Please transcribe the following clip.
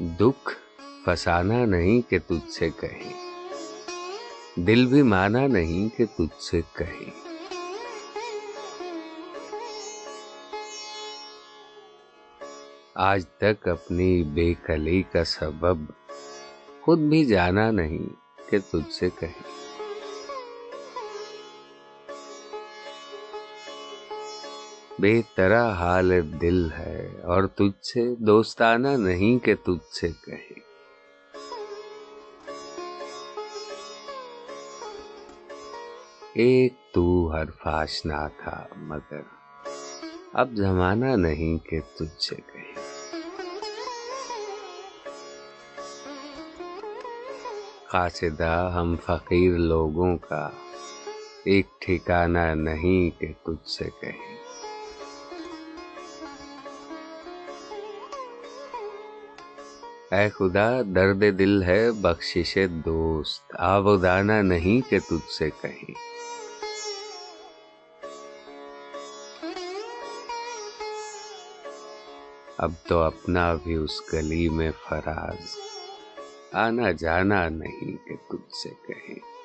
دکھ فسانا نہیں کہ تجھ سے کہیں دل بھی مانا نہیں کہ تجھ سے کہیں آج تک اپنی بے کلی کا سبب خود بھی جانا نہیں کہ تجھ سے کہیں بے طرح حال دل ہے اور تجھ سے دوستانہ نہیں کہ تجھ سے کہیں۔ ایک تو ہر فاشنا تھا، مگر اب زمانہ نہیں کہ تجھ سے کہیں۔ قاصدہ، ہم فقیر لوگوں کا ایک ٹھکانہ نہیں کہ تجھ سے کہیں۔ اے خدا، درد دل ہے، بخشش دوست۔ آبدانہ نہیں کہ تجھ سے کہیں۔ اب تو اپنا بھی اس گلی میں فراز۔ آنا جانا نہیں کہ تجھ سے کہیں۔